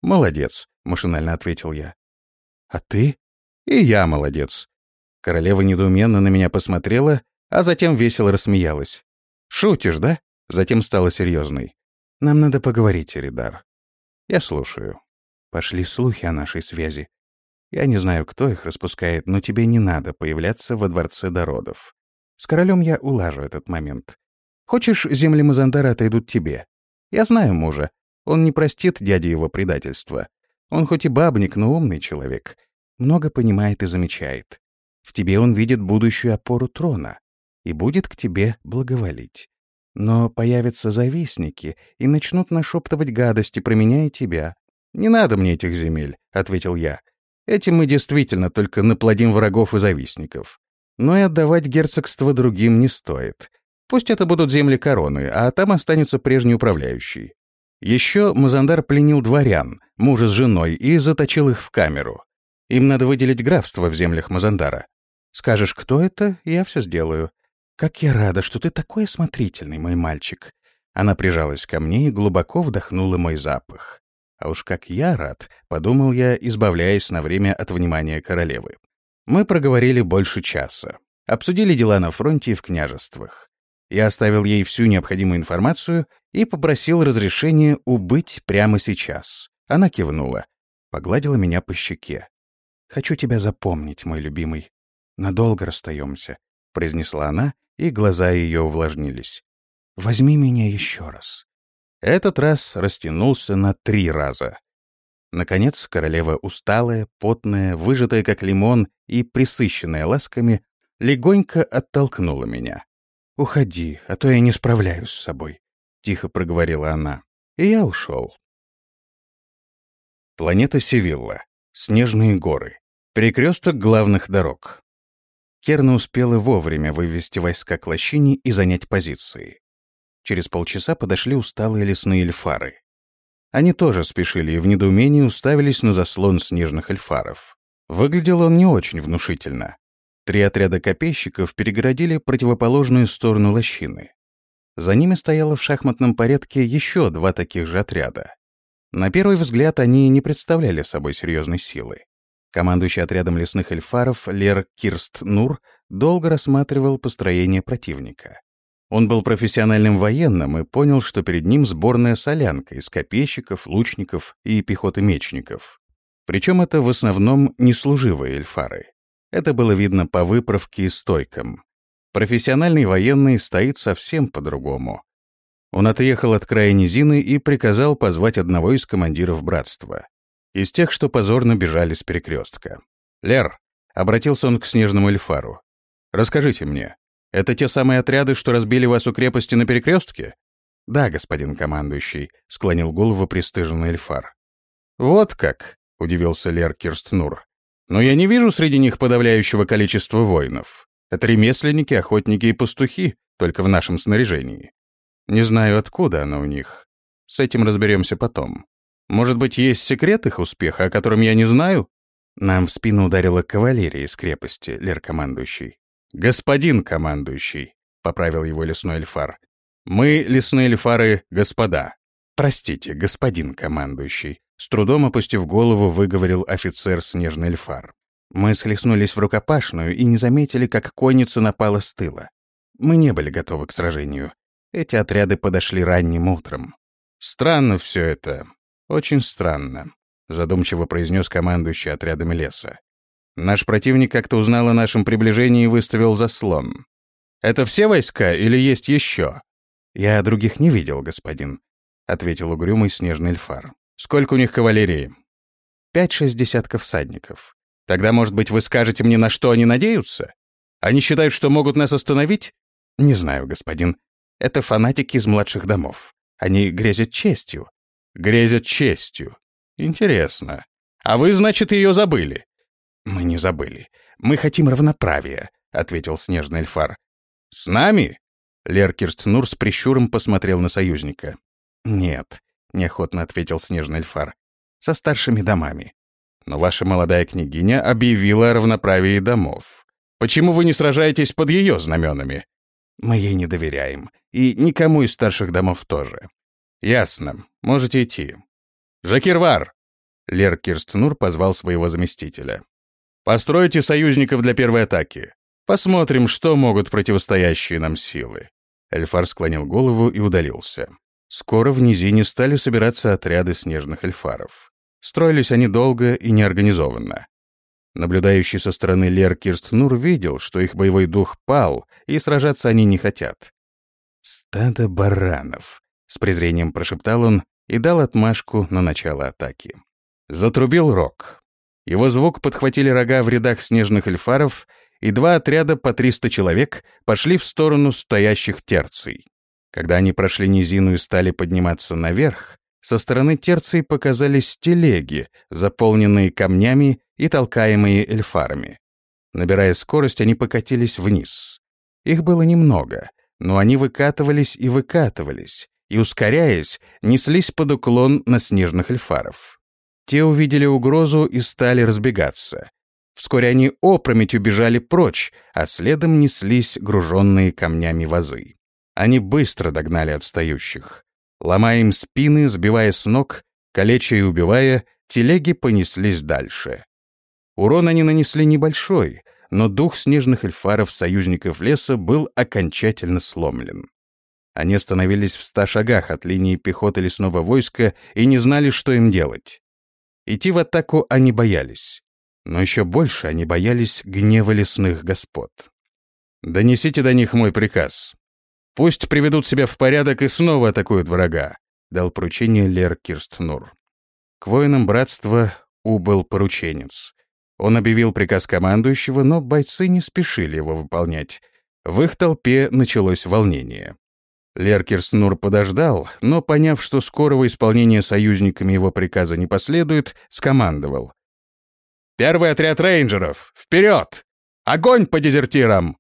«Молодец», — машинально ответил я. «А ты?» «И я молодец». Королева недоуменно на меня посмотрела, а затем весело рассмеялась. «Шутишь, да?» Затем стала серьезной. «Нам надо поговорить, Эридар». «Я слушаю». Пошли слухи о нашей связи. Я не знаю, кто их распускает, но тебе не надо появляться во дворце Дородов. С королем я улажу этот момент. Хочешь, земли Мазандара отойдут тебе? Я знаю мужа. Он не простит дяде его предательства. Он хоть и бабник, но умный человек. Много понимает и замечает. В тебе он видит будущую опору трона и будет к тебе благоволить. Но появятся завистники и начнут нашептывать гадости про меня и тебя. «Не надо мне этих земель», — ответил я. «Этим мы действительно только наплодим врагов и завистников. Но и отдавать герцогство другим не стоит. Пусть это будут земли короны, а там останется прежний управляющий». Еще Мазандар пленил дворян, мужа с женой, и заточил их в камеру. Им надо выделить графство в землях Мазандара. Скажешь, кто это, я все сделаю. «Как я рада, что ты такой осмотрительный, мой мальчик!» Она прижалась ко мне и глубоко вдохнула мой запах. А уж как я рад, подумал я, избавляясь на время от внимания королевы. Мы проговорили больше часа. Обсудили дела на фронте и в княжествах. Я оставил ей всю необходимую информацию и попросил разрешения убыть прямо сейчас. Она кивнула, погладила меня по щеке. «Хочу тебя запомнить, мой любимый. Надолго расстаемся», — произнесла она и глаза ее увлажнились. «Возьми меня еще раз». Этот раз растянулся на три раза. Наконец, королева усталая, потная, выжатая как лимон и присыщенная ласками, легонько оттолкнула меня. «Уходи, а то я не справляюсь с собой», — тихо проговорила она. И я ушел. Планета Севилла. Снежные горы. Перекресток главных дорог. Керна успела вовремя вывести войска к лощине и занять позиции. Через полчаса подошли усталые лесные эльфары. Они тоже спешили и в недоумении уставились на заслон снежных эльфаров. Выглядел он не очень внушительно. Три отряда копейщиков перегородили противоположную сторону лощины. За ними стояло в шахматном порядке еще два таких же отряда. На первый взгляд они не представляли собой серьезной силы. Командующий отрядом лесных эльфаров Лер Кирст Нур долго рассматривал построение противника. Он был профессиональным военным и понял, что перед ним сборная солянка из копейщиков, лучников и пехоты-мечников. Причем это в основном не служивые эльфары. Это было видно по выправке и стойкам. Профессиональный военный стоит совсем по-другому. Он отъехал от края низины и приказал позвать одного из командиров братства. Из тех, что позорно бежали с перекрестка. «Лер», — обратился он к снежному эльфару, — «расскажите мне, это те самые отряды, что разбили вас у крепости на перекрестке?» «Да, господин командующий», — склонил голову пристыженный эльфар. «Вот как», — удивился Лер Кирстнур. «Но я не вижу среди них подавляющего количества воинов. Это ремесленники, охотники и пастухи, только в нашем снаряжении. Не знаю, откуда оно у них. С этим разберемся потом. Может быть, есть секрет их успеха, о котором я не знаю? Нам в спину ударила кавалерия из крепости, лер-командующий. «Господин командующий», — поправил его лесной эльфар. «Мы, лесные эльфары, господа». «Простите, господин командующий», — с трудом опустив голову, выговорил офицер снежный эльфар. Мы схлестнулись в рукопашную и не заметили, как конница напала с тыла. Мы не были готовы к сражению. Эти отряды подошли ранним утром. «Странно все это. Очень странно», — задумчиво произнес командующий отрядами леса. «Наш противник как-то узнал о нашем приближении и выставил заслон. Это все войска или есть еще?» «Я других не видел, господин», — ответил угрюмый снежный эльфар. «Сколько у них кавалерии?» «Пять-шесть десятков всадников. Тогда, может быть, вы скажете мне, на что они надеются? Они считают, что могут нас остановить?» «Не знаю, господин. Это фанатики из младших домов. Они грезят честью. Грезят честью. Интересно. А вы, значит, ее забыли? Мы не забыли. Мы хотим равноправия, ответил снежный эльфар. С нами? Лер Кирстнур с прищуром посмотрел на союзника. Нет, неохотно ответил снежный эльфар. Со старшими домами. Но ваша молодая княгиня объявила о равноправии домов. Почему вы не сражаетесь под ее знаменами? Мы ей не доверяем. И никому из старших домов тоже. Ясно. Можете идти. Жакирвар! Лер Кирстнур позвал своего заместителя. Постройте союзников для первой атаки. Посмотрим, что могут противостоящие нам силы. Эльфар склонил голову и удалился. Скоро в низине стали собираться отряды снежных эльфаров. Строились они долго и неорганизованно. Наблюдающий со стороны Лер Кирстнур видел, что их боевой дух пал, и сражаться они не хотят. «Стадо баранов», — с презрением прошептал он и дал отмашку на начало атаки. Затрубил рог. Его звук подхватили рога в рядах снежных эльфаров, и два отряда по 300 человек пошли в сторону стоящих терций. Когда они прошли низину и стали подниматься наверх, со стороны терций показались телеги, заполненные камнями и толкаемые эльфарами. Набирая скорость, они покатились вниз. Их было немного — но они выкатывались и выкатывались, и, ускоряясь, неслись под уклон на снежных эльфаров. Те увидели угрозу и стали разбегаться. Вскоре они опрометью бежали прочь, а следом неслись груженные камнями вазы. Они быстро догнали отстающих. Ломая им спины, сбивая с ног, калеча и убивая, телеги понеслись дальше. Урон они нанесли небольшой, но дух снежных эльфаров, союзников леса, был окончательно сломлен. Они остановились в ста шагах от линии пехоты лесного войска и не знали, что им делать. Идти в атаку они боялись, но еще больше они боялись гнева лесных господ. «Донесите до них мой приказ. Пусть приведут себя в порядок и снова атакуют врага», — дал поручение Лер Кирстнур. К воинам братства убыл порученец. Он объявил приказ командующего, но бойцы не спешили его выполнять. В их толпе началось волнение. Леркерснур подождал, но, поняв, что скорого исполнения союзниками его приказа не последует, скомандовал. «Первый отряд рейнджеров! Вперед! Огонь по дезертирам!»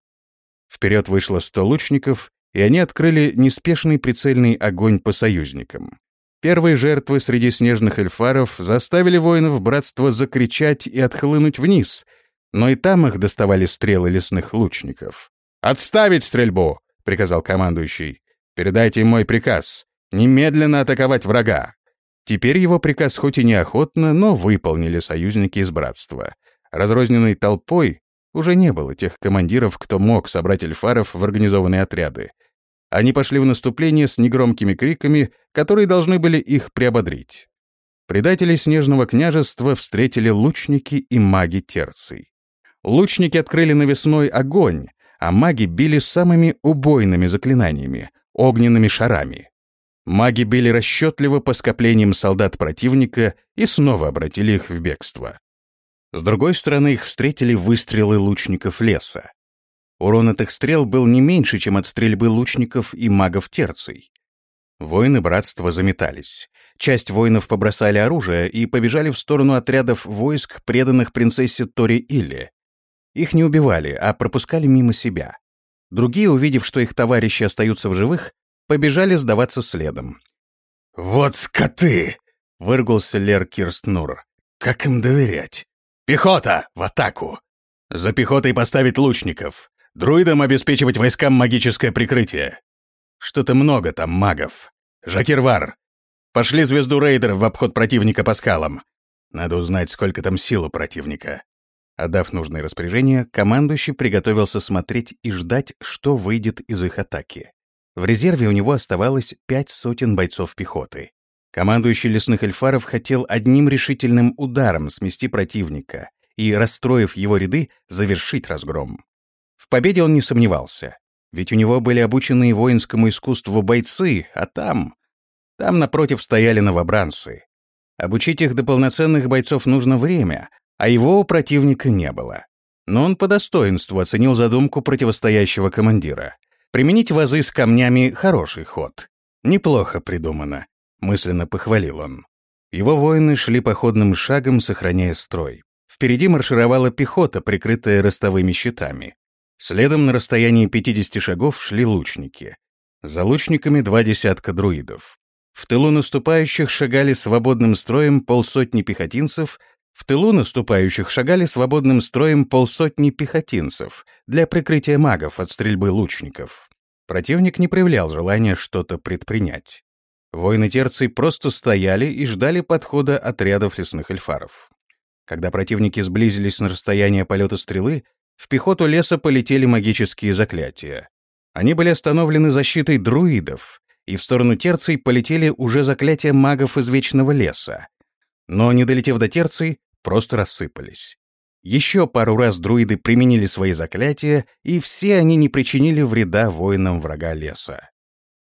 Вперед вышло сто лучников, и они открыли неспешный прицельный огонь по союзникам. Первые жертвы среди снежных эльфаров заставили воинов братства закричать и отхлынуть вниз, но и там их доставали стрелы лесных лучников. «Отставить стрельбу!» — приказал командующий. «Передайте им мой приказ. Немедленно атаковать врага. Теперь его приказ хоть и неохотно, но выполнили союзники из братства. Разрозненной толпой уже не было тех командиров, кто мог собрать эльфаров в организованные отряды. Они пошли в наступление с негромкими криками, которые должны были их приободрить. Предателей Снежного княжества встретили лучники и маги Терций. Лучники открыли навесной огонь, а маги били самыми убойными заклинаниями — огненными шарами. Маги били расчетливо по скоплениям солдат противника и снова обратили их в бегство. С другой стороны их встретили выстрелы лучников леса. Урон от их стрел был не меньше, чем от стрельбы лучников и магов терций. Воины братства заметались. Часть воинов побросали оружие и побежали в сторону отрядов войск, преданных принцессе Тори Илли. Их не убивали, а пропускали мимо себя. Другие, увидев, что их товарищи остаются в живых, побежали сдаваться следом. «Вот скоты!» — выргался Лер Кирстнур. «Как им доверять? Пехота! В атаку! За пехотой поставить лучников! Друидам обеспечивать войскам магическое прикрытие! Что-то много там магов! Жакервар! Пошли звезду рейдеров в обход противника по скалам! Надо узнать, сколько там сил у противника!» Отдав нужное распоряжение, командующий приготовился смотреть и ждать, что выйдет из их атаки. В резерве у него оставалось пять сотен бойцов пехоты. Командующий лесных эльфаров хотел одним решительным ударом смести противника и, расстроив его ряды, завершить разгром. В победе он не сомневался, ведь у него были обученные воинскому искусству бойцы, а там... Там, напротив, стояли новобранцы. Обучить их до полноценных бойцов нужно время, а его у противника не было. Но он по достоинству оценил задумку противостоящего командира. Применить вазы с камнями — хороший ход. Неплохо придумано, мысленно похвалил он. Его воины шли походным шагом, сохраняя строй. Впереди маршировала пехота, прикрытая ростовыми щитами. Следом на расстоянии 50 шагов шли лучники. За лучниками два десятка друидов. В тылу наступающих шагали свободным строем полсотни пехотинцев, в тылу наступающих шагали свободным строем полсотни пехотинцев для прикрытия магов от стрельбы лучников. Противник не проявлял желания что-то предпринять. Воины терций просто стояли и ждали подхода отрядов лесных эльфаров. Когда противники сблизились на расстояние полета стрелы, в пехоту леса полетели магические заклятия. Они были остановлены защитой друидов, и в сторону терций полетели уже заклятия магов из Вечного леса. Но, не долетев до терций, просто рассыпались. Еще пару раз друиды применили свои заклятия, и все они не причинили вреда воинам врага леса.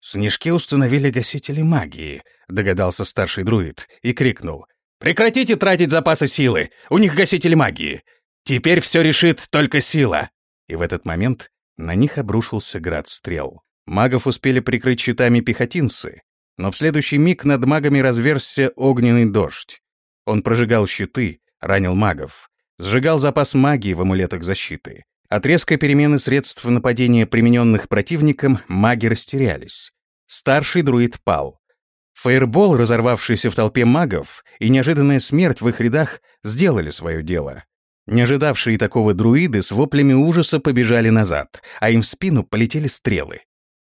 «Снежки установили гасители магии», — догадался старший друид и крикнул. «Прекратите тратить запасы силы! У них гаситель магии! Теперь все решит только сила!» И в этот момент на них обрушился град стрел. Магов успели прикрыть щитами пехотинцы, но в следующий миг над магами разверзся огненный дождь. Он прожигал щиты, ранил магов, сжигал запас магии в амулетах защиты. От резкой перемены средств нападения, примененных противником, маги растерялись. Старший друид пал. Фейербол, разорвавшийся в толпе магов, и неожиданная смерть в их рядах сделали свое дело. Не ожидавшие такого друиды с воплями ужаса побежали назад, а им в спину полетели стрелы.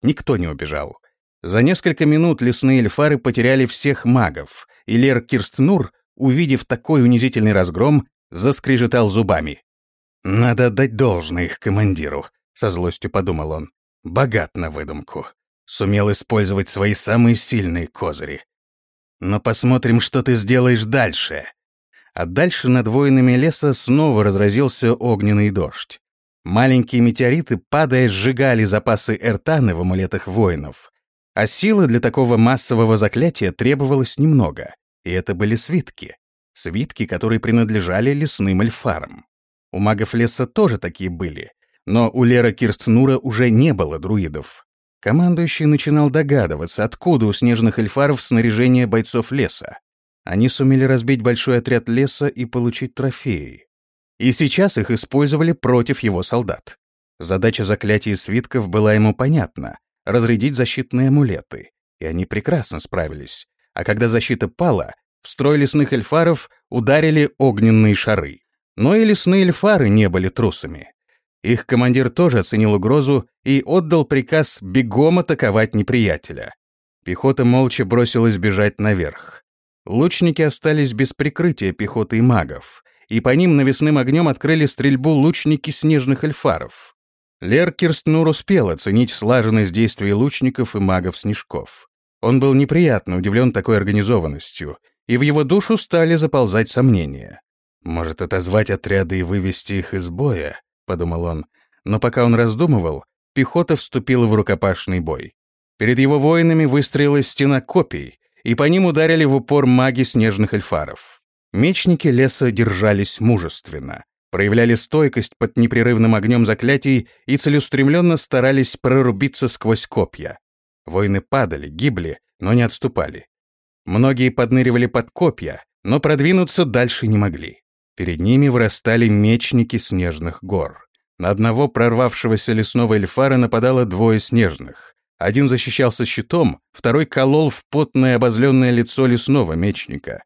Никто не убежал. За несколько минут лесные эльфары потеряли всех магов, и Лер Кирстнур, увидев такой унизительный разгром, заскрежетал зубами. «Надо отдать должное их командиру», — со злостью подумал он. «Богат на выдумку. Сумел использовать свои самые сильные козыри. Но посмотрим, что ты сделаешь дальше». А дальше над воинами леса снова разразился огненный дождь. Маленькие метеориты, падая, сжигали запасы эртаны в амулетах воинов. А силы для такого массового заклятия требовалось немного, и это были свитки свитки, которые принадлежали лесным эльфарам. У магов леса тоже такие были, но у Лера Кирстнура уже не было друидов. Командующий начинал догадываться, откуда у снежных эльфаров снаряжение бойцов леса. Они сумели разбить большой отряд леса и получить трофеи. И сейчас их использовали против его солдат. Задача заклятий свитков была ему понятна — разрядить защитные амулеты, и они прекрасно справились. А когда защита пала, в строй лесных эльфаров ударили огненные шары. Но и лесные эльфары не были трусами. Их командир тоже оценил угрозу и отдал приказ бегом атаковать неприятеля. Пехота молча бросилась бежать наверх. Лучники остались без прикрытия пехоты и магов, и по ним навесным огнем открыли стрельбу лучники снежных эльфаров. Лер Кирстнур успел оценить слаженность действий лучников и магов-снежков. Он был неприятно удивлен такой организованностью, и в его душу стали заползать сомнения. «Может, отозвать отряды и вывести их из боя?» — подумал он. Но пока он раздумывал, пехота вступила в рукопашный бой. Перед его воинами выстроилась стена копий, и по ним ударили в упор маги снежных эльфаров. Мечники леса держались мужественно, проявляли стойкость под непрерывным огнем заклятий и целеустремленно старались прорубиться сквозь копья. Воины падали, гибли, но не отступали. Многие подныривали под копья, но продвинуться дальше не могли. Перед ними вырастали мечники снежных гор. На одного прорвавшегося лесного эльфара нападало двое снежных. Один защищался щитом, второй колол в потное обозленное лицо лесного мечника.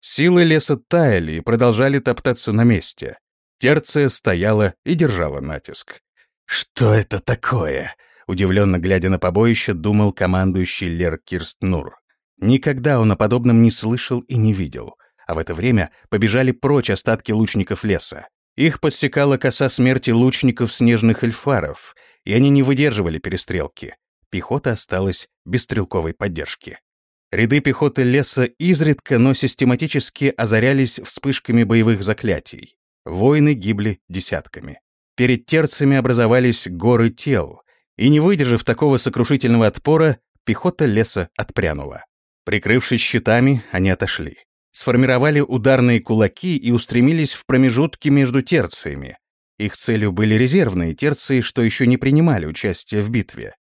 Силы леса таяли и продолжали топтаться на месте. Терция стояла и держала натиск. «Что это такое?» Удивленно глядя на побоище, думал командующий Лер Кирстнур. Никогда он о подобном не слышал и не видел. А в это время побежали прочь остатки лучников леса. Их подсекала коса смерти лучников снежных эльфаров, и они не выдерживали перестрелки пехота осталась без стрелковой поддержки. Ряды пехоты леса изредка, но систематически озарялись вспышками боевых заклятий. Воины гибли десятками. Перед терцами образовались горы тел, и не выдержав такого сокрушительного отпора, пехота леса отпрянула. Прикрывшись щитами, они отошли. Сформировали ударные кулаки и устремились в промежутки между терциями. Их целью были резервные терции, что еще не принимали участие в битве.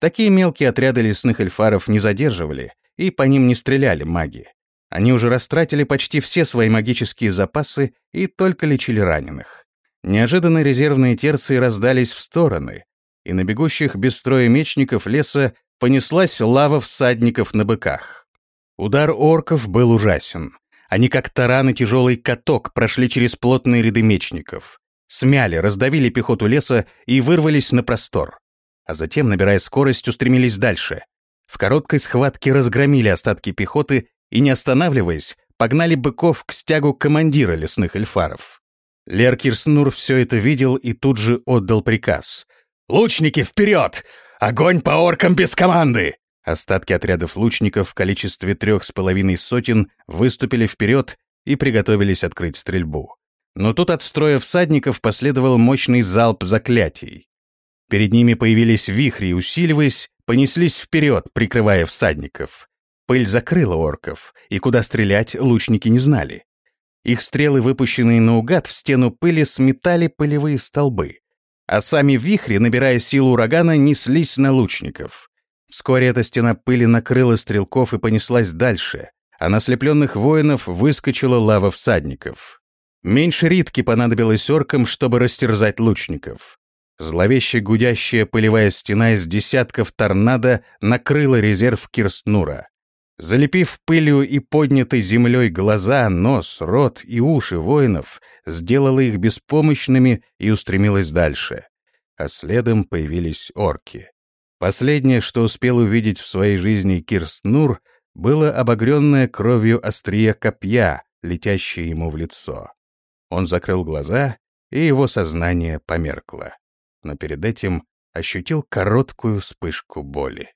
Такие мелкие отряды лесных эльфаров не задерживали, и по ним не стреляли маги. Они уже растратили почти все свои магические запасы и только лечили раненых. Неожиданно резервные терции раздались в стороны, и на бегущих без строя мечников леса понеслась лава всадников на быках. Удар орков был ужасен. Они как таран и тяжелый каток прошли через плотные ряды мечников. Смяли, раздавили пехоту леса и вырвались на простор а затем, набирая скорость, устремились дальше. В короткой схватке разгромили остатки пехоты и, не останавливаясь, погнали быков к стягу командира лесных эльфаров. Лер Кирснур все это видел и тут же отдал приказ. «Лучники, вперед! Огонь по оркам без команды!» Остатки отрядов лучников в количестве трех с половиной сотен выступили вперед и приготовились открыть стрельбу. Но тут от строя всадников последовал мощный залп заклятий. Перед ними появились вихри усиливаясь, понеслись вперед, прикрывая всадников. Пыль закрыла орков, и куда стрелять лучники не знали. Их стрелы, выпущенные наугад, в стену пыли сметали пылевые столбы, а сами вихри, набирая силу урагана, неслись на лучников. Вскоре эта стена пыли накрыла стрелков и понеслась дальше, а на слепленных воинов выскочила лава всадников. Меньше ритки понадобилось оркам, чтобы растерзать лучников. Зловеще гудящая пылевая стена из десятков торнадо накрыла резерв Кирстнура. Залепив пылью и поднятой землей глаза, нос, рот и уши воинов, сделала их беспомощными и устремилась дальше. А следом появились орки. Последнее, что успел увидеть в своей жизни Кирстнур, было обогренное кровью острие копья, летящее ему в лицо. Он закрыл глаза, и его сознание померкло но перед этим ощутил короткую вспышку боли.